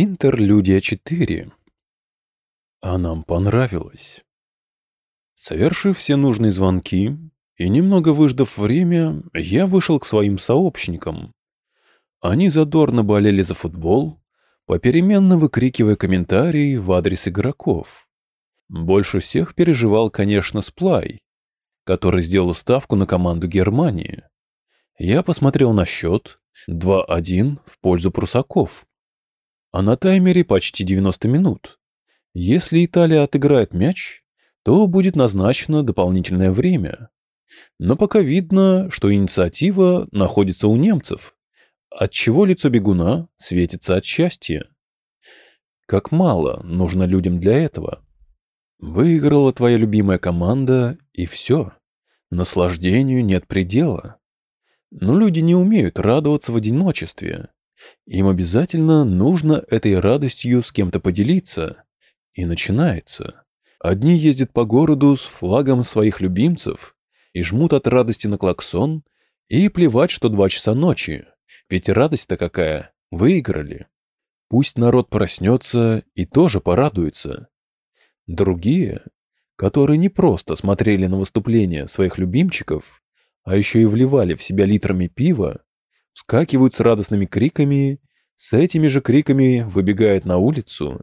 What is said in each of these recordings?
Интерлюдия 4. А нам понравилось. Совершив все нужные звонки и немного выждав время, я вышел к своим сообщникам. Они задорно болели за футбол, попеременно выкрикивая комментарии в адрес игроков. Больше всех переживал, конечно, Сплай, который сделал ставку на команду Германии. Я посмотрел на счет 2-1 в пользу прусаков. А на таймере почти 90 минут. Если Италия отыграет мяч, то будет назначено дополнительное время. Но пока видно, что инициатива находится у немцев, отчего лицо бегуна светится от счастья. Как мало нужно людям для этого. Выиграла твоя любимая команда, и все. Наслаждению нет предела. Но люди не умеют радоваться в одиночестве. Им обязательно нужно этой радостью с кем-то поделиться. И начинается. Одни ездят по городу с флагом своих любимцев и жмут от радости на клаксон, и плевать, что два часа ночи. Ведь радость-то какая, выиграли. Пусть народ проснется и тоже порадуется. Другие, которые не просто смотрели на выступления своих любимчиков, а еще и вливали в себя литрами пива, вскакивают с радостными криками, с этими же криками выбегают на улицу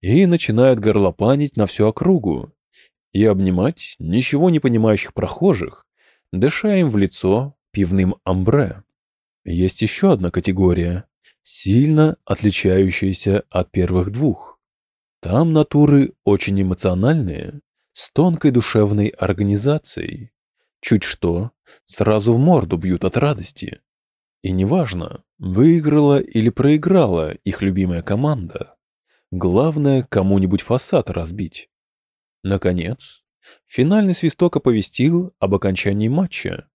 и начинают горлопанить на всю округу и обнимать ничего не понимающих прохожих, дыша им в лицо пивным амбре. Есть еще одна категория, сильно отличающаяся от первых двух. Там натуры очень эмоциональные, с тонкой душевной организацией. Чуть что, сразу в морду бьют от радости. И неважно, выиграла или проиграла их любимая команда. Главное, кому-нибудь фасад разбить. Наконец, финальный свисток оповестил об окончании матча.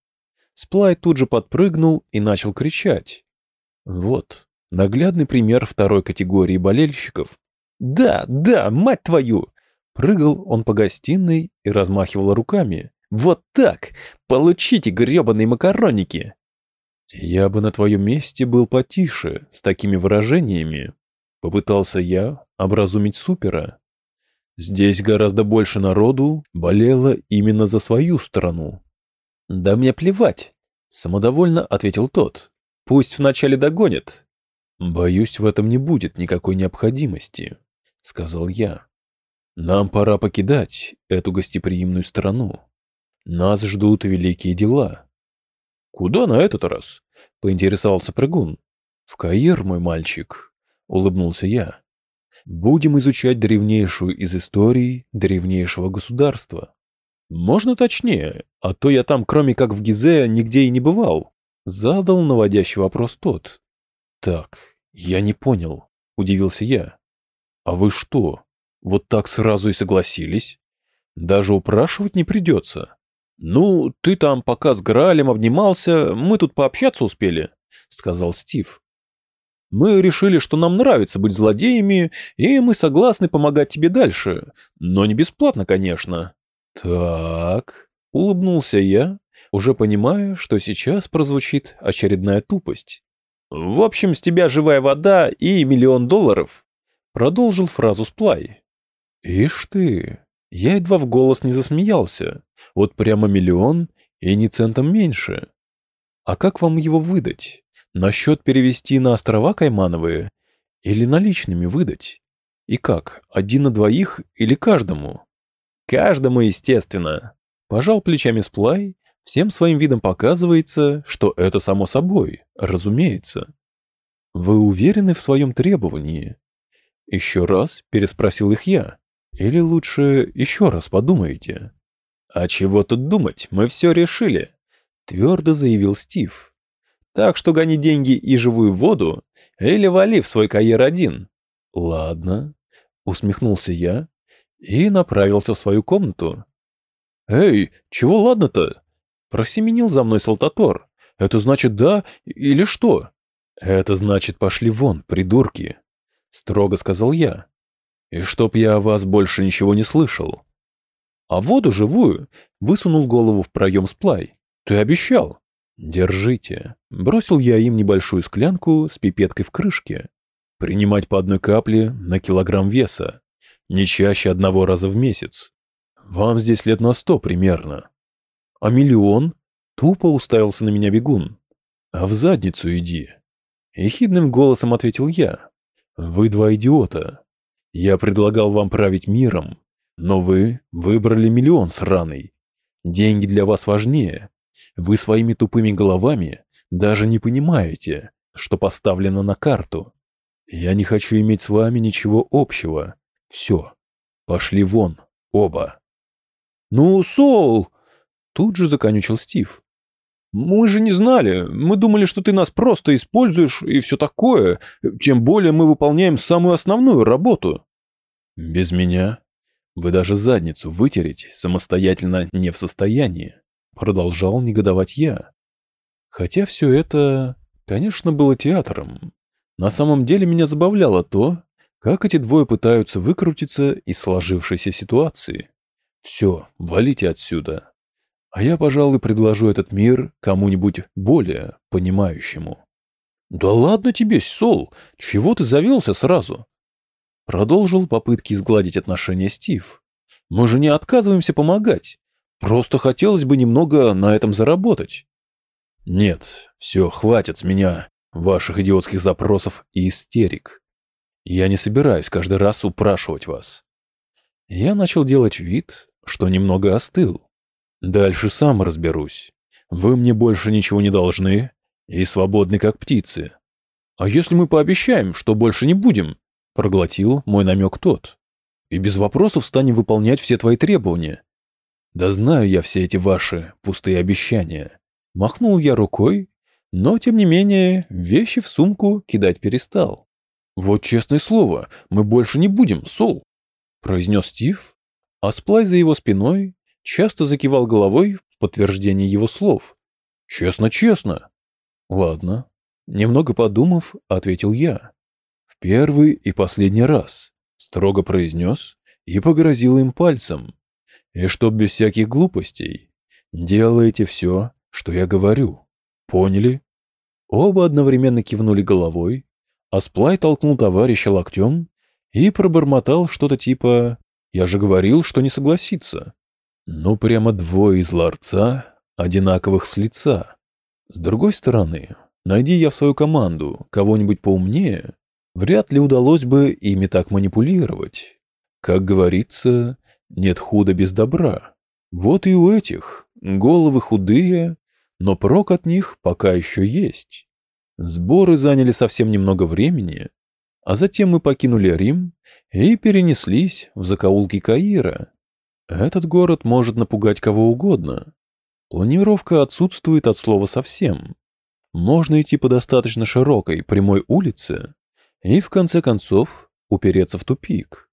Сплай тут же подпрыгнул и начал кричать. Вот, наглядный пример второй категории болельщиков. «Да, да, мать твою!» Прыгал он по гостиной и размахивал руками. «Вот так! Получите гребаные макароники!» «Я бы на твоем месте был потише с такими выражениями», — попытался я образумить супера. Здесь гораздо больше народу болело именно за свою страну. «Да мне плевать», — самодовольно ответил тот. «Пусть вначале догонят». «Боюсь, в этом не будет никакой необходимости», — сказал я. «Нам пора покидать эту гостеприимную страну. Нас ждут великие дела». «Куда на этот раз?» — поинтересовался прыгун. «В Каир, мой мальчик», — улыбнулся я. «Будем изучать древнейшую из историй древнейшего государства». «Можно точнее, а то я там, кроме как в Гизе, нигде и не бывал», — задал наводящий вопрос тот. «Так, я не понял», — удивился я. «А вы что, вот так сразу и согласились? Даже упрашивать не придется?» «Ну, ты там пока с Граалем обнимался, мы тут пообщаться успели», — сказал Стив. «Мы решили, что нам нравится быть злодеями, и мы согласны помогать тебе дальше, но не бесплатно, конечно». «Так», — улыбнулся я, уже понимая, что сейчас прозвучит очередная тупость. «В общем, с тебя живая вода и миллион долларов», — продолжил фразу Сплай. «Ишь ты, я едва в голос не засмеялся. Вот прямо миллион и ни центом меньше. А как вам его выдать? На счет перевести на острова Каймановые? Или наличными выдать? И как, один на двоих или каждому? Каждому, естественно. Пожал плечами Сплай, всем своим видом показывается, что это само собой, разумеется. Вы уверены в своем требовании? Еще раз переспросил их я. Или лучше еще раз подумайте. А чего тут думать, мы все решили, твердо заявил Стив. Так что гони деньги и живую воду, или вали в свой каер один. Ладно, усмехнулся я и направился в свою комнату. Эй, чего ладно-то? Просеменил за мной Салтатор. Это значит да или что? Это значит пошли вон, придурки, строго сказал я. И чтоб я о вас больше ничего не слышал. А воду живую высунул голову в проем сплай. Ты обещал. Держите. Бросил я им небольшую склянку с пипеткой в крышке. принимать по одной капле на килограмм веса, не чаще одного раза в месяц. Вам здесь лет на сто примерно. А миллион? Тупо уставился на меня бегун. А в задницу иди. Ехидным голосом ответил я. Вы два идиота. Я предлагал вам править миром, но вы выбрали миллион сраный. Деньги для вас важнее. Вы своими тупыми головами даже не понимаете, что поставлено на карту. Я не хочу иметь с вами ничего общего. Все. Пошли вон, оба. Ну, Соул! Тут же законючил Стив. Мы же не знали. Мы думали, что ты нас просто используешь и все такое. Тем более мы выполняем самую основную работу. Без меня вы даже задницу вытереть самостоятельно не в состоянии. Продолжал негодовать я. Хотя все это, конечно, было театром. На самом деле меня забавляло то, как эти двое пытаются выкрутиться из сложившейся ситуации. Все, валите отсюда. А я, пожалуй, предложу этот мир кому-нибудь более понимающему. Да ладно тебе, Сол, чего ты завелся сразу? Продолжил попытки сгладить отношения Стив. Мы же не отказываемся помогать. Просто хотелось бы немного на этом заработать. Нет, все, хватит с меня ваших идиотских запросов и истерик. Я не собираюсь каждый раз упрашивать вас. Я начал делать вид, что немного остыл. Дальше сам разберусь. Вы мне больше ничего не должны и свободны как птицы. А если мы пообещаем, что больше не будем? Проглотил мой намек тот. И без вопросов станем выполнять все твои требования. Да знаю я все эти ваши пустые обещания. Махнул я рукой, но, тем не менее, вещи в сумку кидать перестал. «Вот честное слово, мы больше не будем, Сол», — произнес Стив, а Сплай за его спиной часто закивал головой в подтверждение его слов. «Честно, честно». «Ладно». Немного подумав, ответил я. «В первый и последний раз», — строго произнес и погрозил им пальцем. «И чтоб без всяких глупостей, делайте все, что я говорю. Поняли?» Оба одновременно кивнули головой, а Сплай толкнул товарища локтем и пробормотал что-то типа «Я же говорил, что не согласится». Ну, прямо двое из ларца, одинаковых с лица. С другой стороны, найди я в свою команду кого-нибудь поумнее, вряд ли удалось бы ими так манипулировать. Как говорится, нет худа без добра. Вот и у этих головы худые, но прок от них пока еще есть. Сборы заняли совсем немного времени, а затем мы покинули Рим и перенеслись в закоулки Каира. Этот город может напугать кого угодно. Планировка отсутствует от слова совсем. Можно идти по достаточно широкой прямой улице и, в конце концов, упереться в тупик.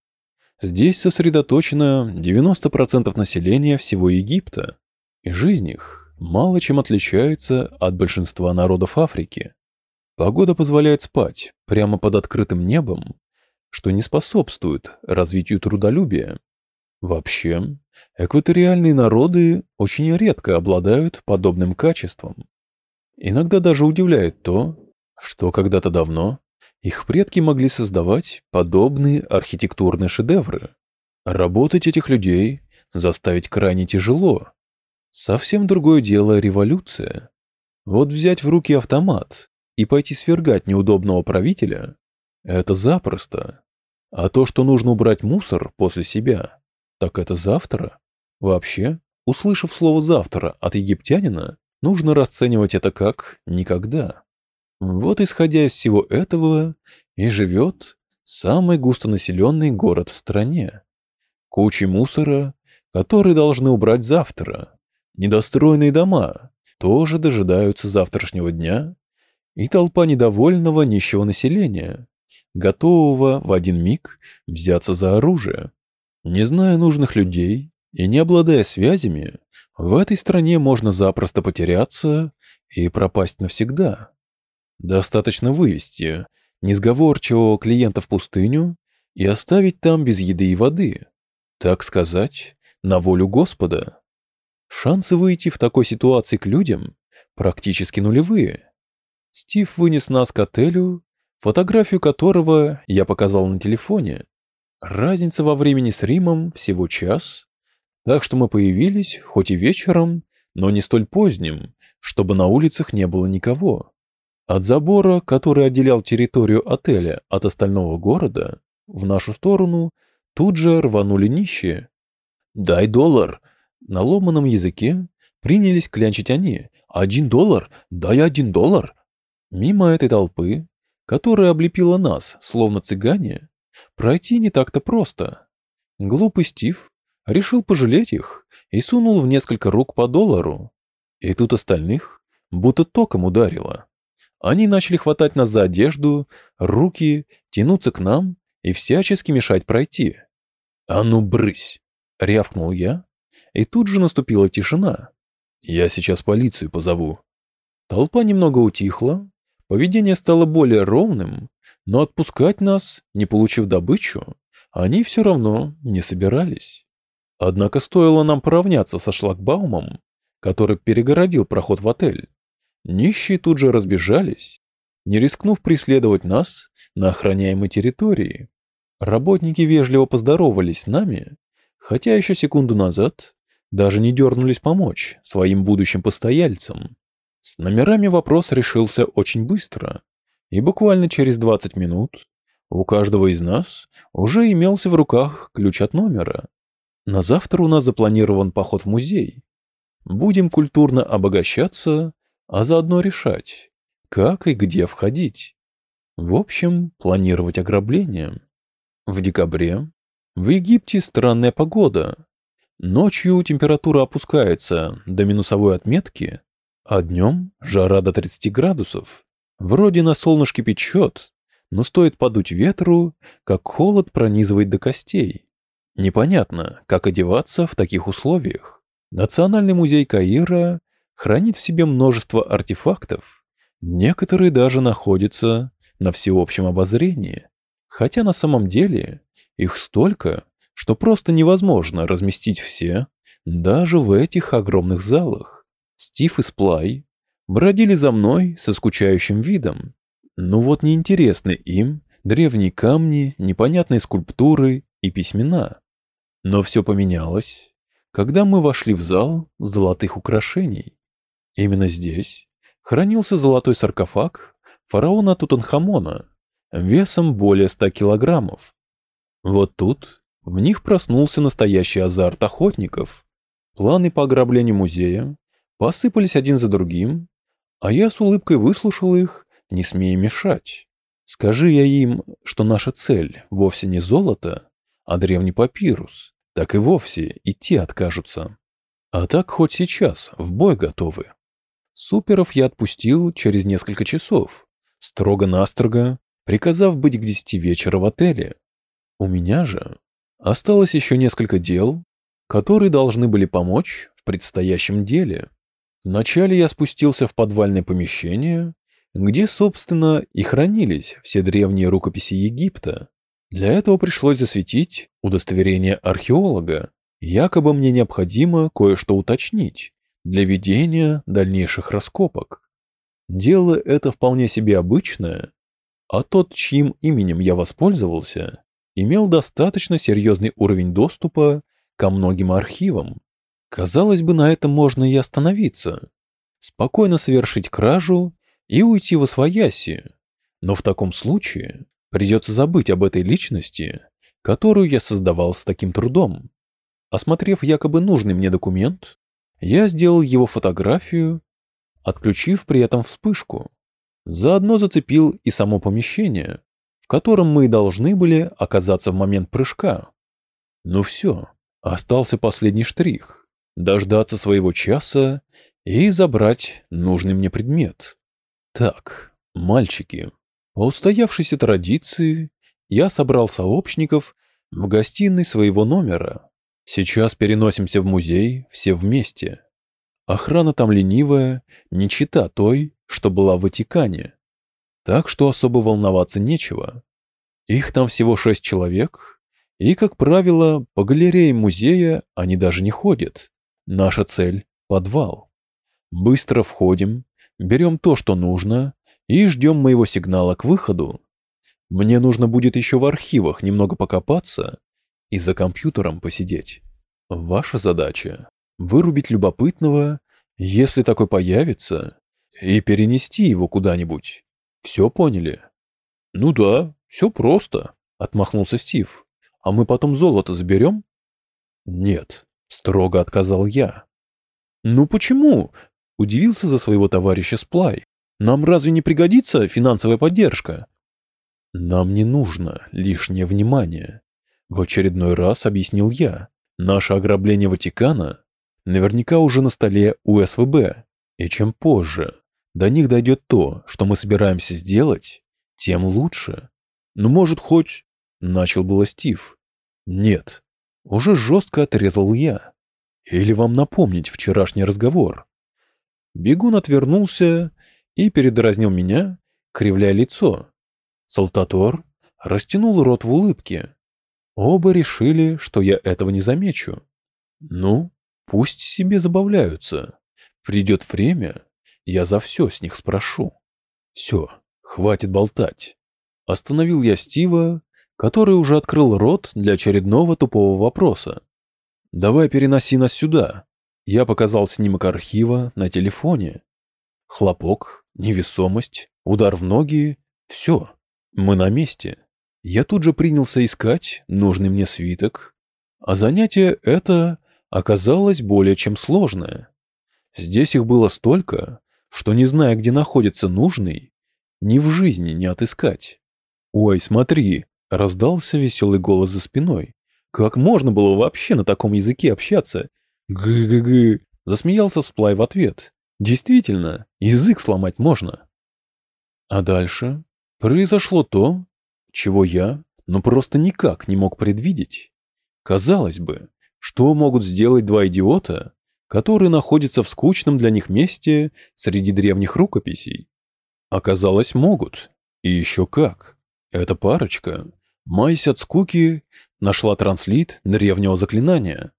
Здесь сосредоточено 90% населения всего Египта, и жизнь их мало чем отличается от большинства народов Африки. Погода позволяет спать прямо под открытым небом, что не способствует развитию трудолюбия. Вообще, экваториальные народы очень редко обладают подобным качеством. Иногда даже удивляет то, что когда-то давно их предки могли создавать подобные архитектурные шедевры. Работать этих людей заставить крайне тяжело, Совсем другое дело революция. Вот взять в руки автомат и пойти свергать неудобного правителя – это запросто. А то, что нужно убрать мусор после себя, так это завтра. Вообще, услышав слово «завтра» от египтянина, нужно расценивать это как «никогда». Вот исходя из всего этого и живет самый густонаселенный город в стране. Кучи мусора, которые должны убрать завтра, Недостроенные дома тоже дожидаются завтрашнего дня, и толпа недовольного нищего населения, готового в один миг взяться за оружие. Не зная нужных людей и не обладая связями, в этой стране можно запросто потеряться и пропасть навсегда. Достаточно вывести несговорчивого клиента в пустыню и оставить там без еды и воды, так сказать, на волю Господа. Шансы выйти в такой ситуации к людям практически нулевые. Стив вынес нас к отелю, фотографию которого я показал на телефоне. Разница во времени с Римом всего час, так что мы появились, хоть и вечером, но не столь поздним, чтобы на улицах не было никого. От забора, который отделял территорию отеля от остального города, в нашу сторону тут же рванули нищие. «Дай доллар!» На ломаном языке принялись клянчить они. «Один доллар! Дай один доллар!» Мимо этой толпы, которая облепила нас, словно цыгане, пройти не так-то просто. Глупый Стив решил пожалеть их и сунул в несколько рук по доллару. И тут остальных будто током ударило. Они начали хватать нас за одежду, руки, тянуться к нам и всячески мешать пройти. «А ну, брысь!» — рявкнул я, и тут же наступила тишина. «Я сейчас полицию позову». Толпа немного утихла, поведение стало более ровным, но отпускать нас, не получив добычу, они все равно не собирались. Однако стоило нам поравняться со шлагбаумом, который перегородил проход в отель. Нищие тут же разбежались, не рискнув преследовать нас на охраняемой территории. Работники вежливо поздоровались с нами, хотя еще секунду назад даже не дернулись помочь своим будущим постояльцам. С номерами вопрос решился очень быстро, и буквально через 20 минут у каждого из нас уже имелся в руках ключ от номера. На завтра у нас запланирован поход в музей. Будем культурно обогащаться, а заодно решать, как и где входить. В общем, планировать ограбление. В декабре в Египте странная погода. Ночью температура опускается до минусовой отметки, а днем жара до 30 градусов. Вроде на солнышке печет, но стоит подуть ветру, как холод пронизывает до костей. Непонятно, как одеваться в таких условиях. Национальный музей Каира хранит в себе множество артефактов. Некоторые даже находятся на всеобщем обозрении. Хотя на самом деле их столько, что просто невозможно разместить все, даже в этих огромных залах. Стив и Сплай бродили за мной со скучающим видом. Ну вот неинтересны им древние камни, непонятные скульптуры и письмена. Но все поменялось, когда мы вошли в зал золотых украшений. Именно здесь хранился золотой саркофаг фараона Тутанхамона весом более ста килограммов. Вот тут в них проснулся настоящий азарт охотников. Планы по ограблению музея посыпались один за другим, а я с улыбкой выслушал их, не смея мешать. Скажи я им, что наша цель вовсе не золото, а древний папирус, так и вовсе идти откажутся. А так хоть сейчас в бой готовы. Суперов я отпустил через несколько часов, строго-настрого, приказав быть к десяти вечера в отеле. У меня же осталось еще несколько дел, которые должны были помочь в предстоящем деле. Вначале я спустился в подвальное помещение, где, собственно, и хранились все древние рукописи Египта, для этого пришлось засветить удостоверение археолога. Якобы мне необходимо кое-что уточнить для ведения дальнейших раскопок. Дело это вполне себе обычное, а тот, чьим именем я воспользовался, имел достаточно серьезный уровень доступа ко многим архивам. Казалось бы, на этом можно и остановиться, спокойно совершить кражу и уйти во свояси. Но в таком случае Придется забыть об этой личности, которую я создавал с таким трудом. Осмотрев якобы нужный мне документ, я сделал его фотографию, отключив при этом вспышку. Заодно зацепил и само помещение, в котором мы и должны были оказаться в момент прыжка. Ну все, остался последний штрих — дождаться своего часа и забрать нужный мне предмет. Так, мальчики, по устоявшейся традиции я собрал сообщников в гостиной своего номера. Сейчас переносимся в музей все вместе. Охрана там ленивая, не чита той, что была в Ватикане. Так что особо волноваться нечего. Их там всего шесть человек, и, как правило, по галерее музея они даже не ходят. Наша цель — подвал. Быстро входим, берем то, что нужно, и ждем моего сигнала к выходу. Мне нужно будет еще в архивах немного покопаться и за компьютером посидеть. Ваша задача — вырубить любопытного, если такой появится, и перенести его куда-нибудь. Все поняли? Ну да, все просто, — отмахнулся Стив. А мы потом золото заберем? Нет, строго отказал я. Ну почему? Удивился за своего товарища Сплай. Нам разве не пригодится финансовая поддержка? Нам не нужно лишнее внимание. В очередной раз объяснил я. Наше ограбление Ватикана наверняка уже на столе у СВБ. И чем позже до них дойдет то, что мы собираемся сделать, тем лучше. Ну, может, хоть... Начал было Стив. Нет. Уже жестко отрезал я. Или вам напомнить вчерашний разговор? Бегун отвернулся и передразнил меня, кривляя лицо. Салтатор растянул рот в улыбке. Оба решили, что я этого не замечу. Ну, пусть себе забавляются. Придет время, я за все с них спрошу. Все, хватит болтать. Остановил я Стива, который уже открыл рот для очередного тупого вопроса. «Давай переноси нас сюда». Я показал снимок архива на телефоне. Хлопок, невесомость, удар в ноги — все, мы на месте. Я тут же принялся искать нужный мне свиток, а занятие это оказалось более чем сложное. Здесь их было столько, что, не зная, где находится нужный, ни в жизни не отыскать. «Ой, смотри!» — раздался веселый голос за спиной. «Как можно было вообще на таком языке общаться?» «Гы-гы-гы!» — засмеялся Сплай в ответ. «Действительно, язык сломать можно». А дальше произошло то, чего я, ну просто никак не мог предвидеть. Казалось бы, что могут сделать два идиота, которые находятся в скучном для них месте среди древних рукописей? Оказалось, могут. И еще как. Эта парочка, маясь от скуки, нашла транслит древнего заклинания.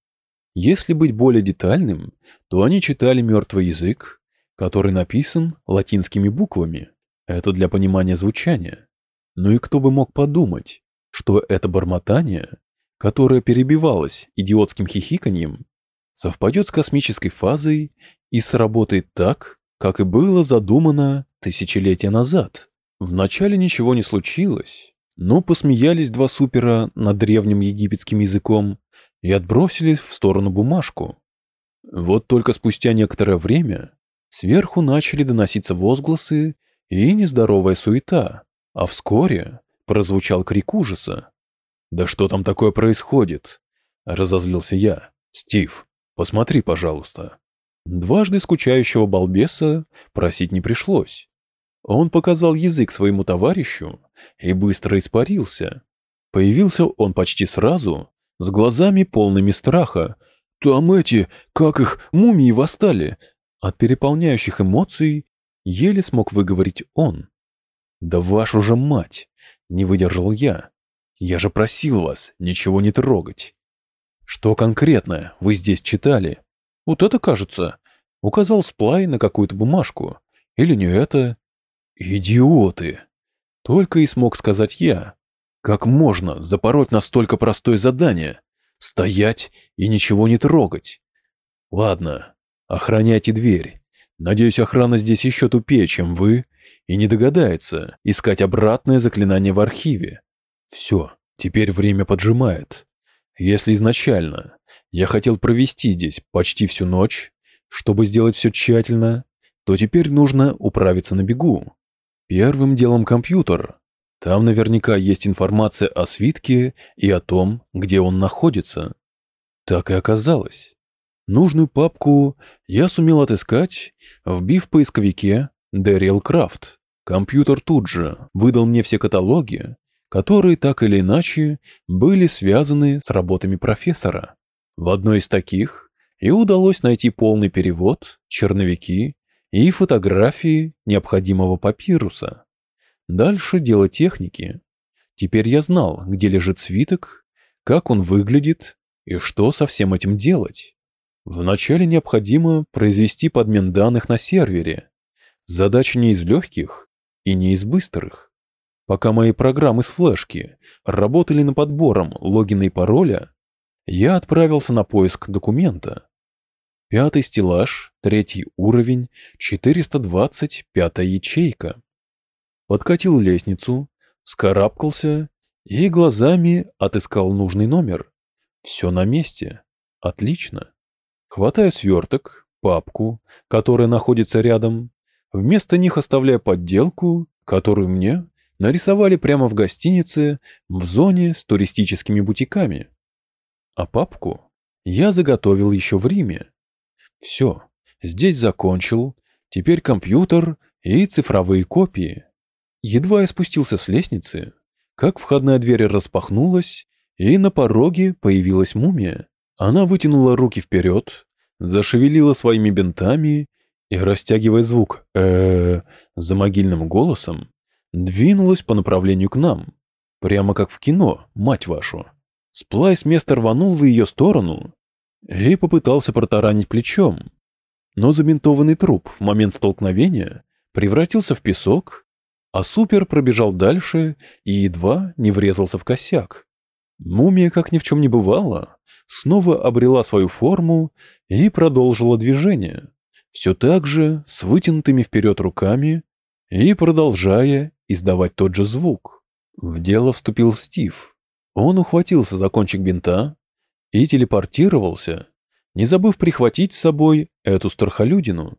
Если быть более детальным, то они читали мертвый язык, который написан латинскими буквами. Это для понимания звучания. Ну и кто бы мог подумать, что это бормотание, которое перебивалось идиотским хихиканьем, совпадет с космической фазой и сработает так, как и было задумано тысячелетия назад. Вначале ничего не случилось, но посмеялись два супера над древним египетским языком и отбросили в сторону бумажку. Вот только спустя некоторое время сверху начали доноситься возгласы и нездоровая суета. А вскоре прозвучал крик ужаса. «Да что там такое происходит?» — разозлился я. «Стив, посмотри, пожалуйста». Дважды скучающего балбеса просить не пришлось. Он показал язык своему товарищу и быстро испарился. Появился он почти сразу, с глазами полными страха. «Там эти, как их, мумии восстали!» От переполняющих эмоций еле смог выговорить он. «Да вашу же мать!» — не выдержал я. «Я же просил вас ничего не трогать!» «Что конкретно вы здесь читали?» «Вот это, кажется!» — указал Сплай на какую-то бумажку. «Или не это?» «Идиоты!» — только и смог сказать я. «Как можно запороть настолько простое задание? Стоять и ничего не трогать?» «Ладно, охраняйте дверь. Надеюсь, охрана здесь еще тупее, чем вы, и не догадается искать обратное заклинание в архиве. Все, теперь время поджимает. Если изначально я хотел провести здесь почти всю ночь, чтобы сделать все тщательно, то теперь нужно управиться на бегу. Первым делом компьютер. Там наверняка есть информация о свитке и о том, где он находится. Так и оказалось. Нужную папку я сумел отыскать, вбив в поисковике Дэриэл Крафт. Компьютер тут же выдал мне все каталоги, которые так или иначе были связаны с работами профессора. В одной из таких и удалось найти полный перевод, черновики и фотографии необходимого папируса. Дальше дело техники. Теперь я знал, где лежит свиток, как он выглядит и что со всем этим делать. Вначале необходимо произвести подмен данных на сервере. Задача не из легких, и не из быстрых. Пока мои программы с флешки работали над подбором логина и пароля, я отправился на поиск документа. Пятый стеллаж, третий уровень, 425 ячейка. Подкатил лестницу, скарабкался и глазами отыскал нужный номер. Все на месте. Отлично. Хватаю сверток, папку, которая находится рядом, вместо них оставляю подделку, которую мне нарисовали прямо в гостинице в зоне с туристическими бутиками. А папку я заготовил еще в Риме. Все, здесь закончил, теперь компьютер и цифровые копии. Едва я спустился с лестницы, как входная дверь распахнулась, и на пороге появилась мумия. Она вытянула руки вперед, зашевелила своими бинтами и, растягивая звук э, за могильным голосом, двинулась по направлению к нам. Прямо как в кино, мать вашу. Сплай с места рванул в ее сторону и попытался протаранить плечом. Но забинтованный труп в момент столкновения превратился в песок, а Супер пробежал дальше и едва не врезался в косяк. Мумия, как ни в чем не бывало, снова обрела свою форму и продолжила движение, все так же с вытянутыми вперед руками и продолжая издавать тот же звук. В дело вступил Стив. Он ухватился за кончик бинта и телепортировался, не забыв прихватить с собой эту страхолюдину.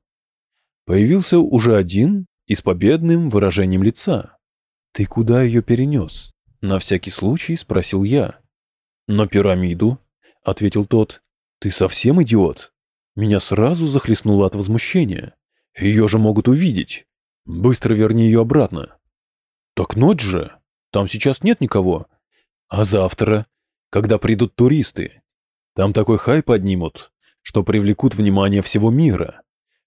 Появился уже один и с победным выражением лица. «Ты куда ее перенес?» — на всякий случай спросил я. «На пирамиду», — ответил тот. «Ты совсем идиот?» Меня сразу захлестнуло от возмущения. «Ее же могут увидеть. Быстро верни ее обратно». «Так ночь же. Там сейчас нет никого. А завтра, когда придут туристы, там такой хай поднимут, что привлекут внимание всего мира.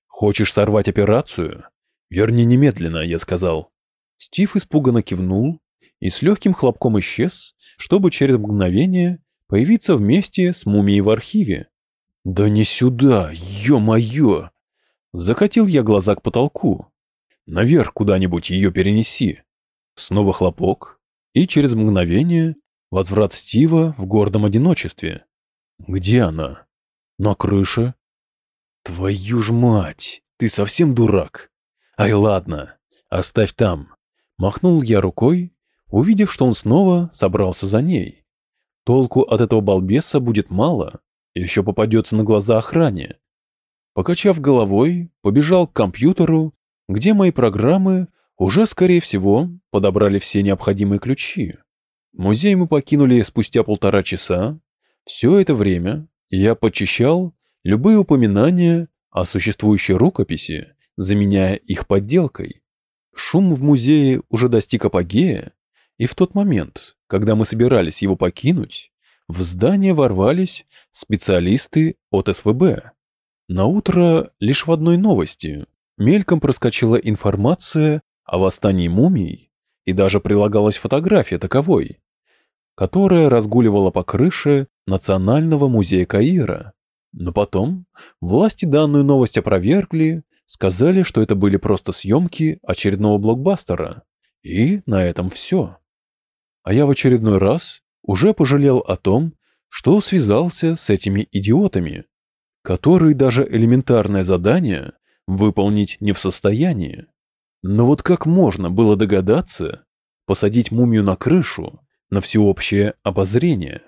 Хочешь сорвать операцию? Верни немедленно, я сказал». Стив испуганно кивнул и с легким хлопком исчез, чтобы через мгновение появиться вместе с мумией в архиве. «Да не сюда, ё-моё!» Закатил я глаза к потолку. «Наверх куда-нибудь ее перенеси». Снова хлопок, и через мгновение возврат Стива в гордом одиночестве. Где она? На крыше? Твою ж мать, ты совсем дурак. Ай, ладно, оставь там. Махнул я рукой, увидев, что он снова собрался за ней. Толку от этого балбеса будет мало, еще попадется на глаза охране. Покачав головой, побежал к компьютеру, где мои программы уже, скорее всего, подобрали все необходимые ключи. Музей мы покинули спустя полтора часа. Все это время я почищал любые упоминания о существующей рукописи, заменяя их подделкой. Шум в музее уже достиг апогея, и в тот момент, когда мы собирались его покинуть, в здание ворвались специалисты от СВБ. На утро лишь в одной новости мельком проскочила информация о восстании мумий, и даже прилагалась фотография таковой, которая разгуливала по крыше Национального музея Каира. Но потом власти данную новость опровергли, сказали, что это были просто съемки очередного блокбастера. И на этом все. А я в очередной раз уже пожалел о том, что связался с этими идиотами, которые даже элементарное задание выполнить не в состоянии. Но вот как можно было догадаться посадить мумию на крышу на всеобщее обозрение?